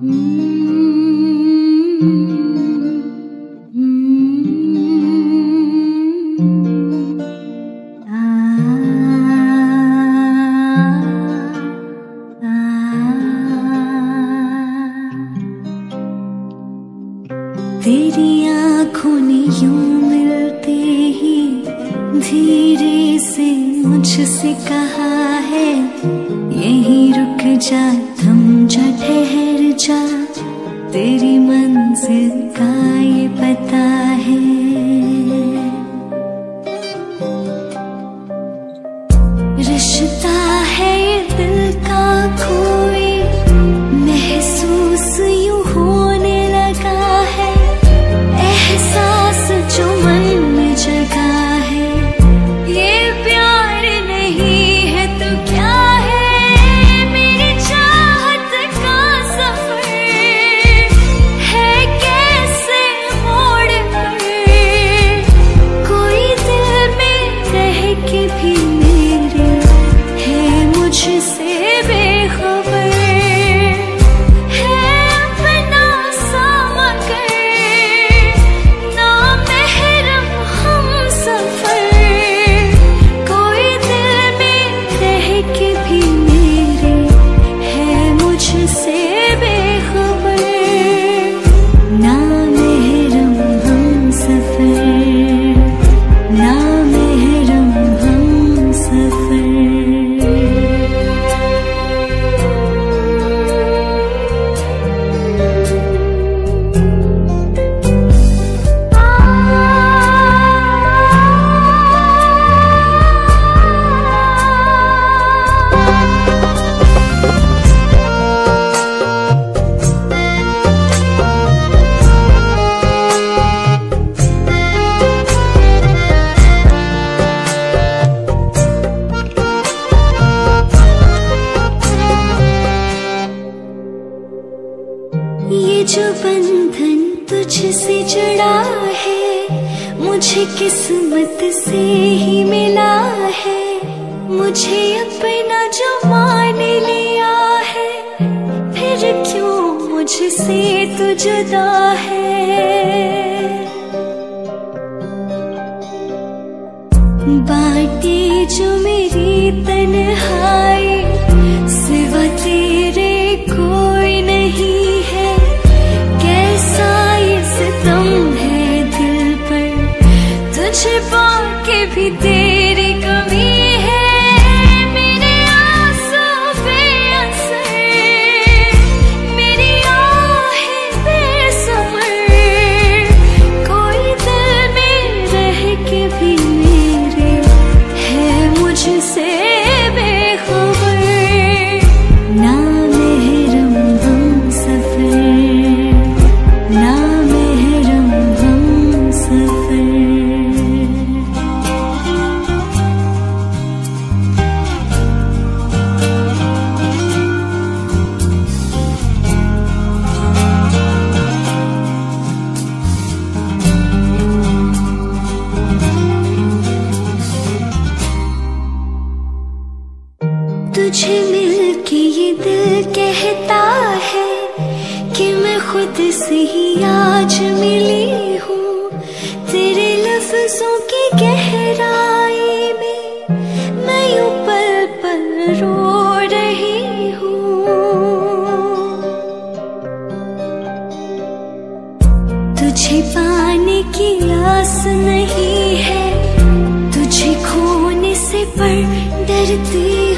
तेरी आँखों ने यूँ मिलते ही धीरे से मुझसे कहा है यही रुक जा थम जा ठहर जा तेरी मंजिल का ये पता है। ये जो बंधन तुझसे जुड़ा है, मुझे किस्मत से ही मिला है। मुझे अपना जो मान लिया है, फिर क्यों मुझसे तू जुदा है? बाटे जो मेरी तन्हाई तुझे के भी तेरी कमी तुझे मिलके ये दिल कहता है कि मैं खुद से ही आज मिली हूँ। तेरे लफ्जों की गहराई में मैं यूँ पल पल रो रही हूँ। तुझे पाने की आस नहीं है, तुझे खोने से पर डरती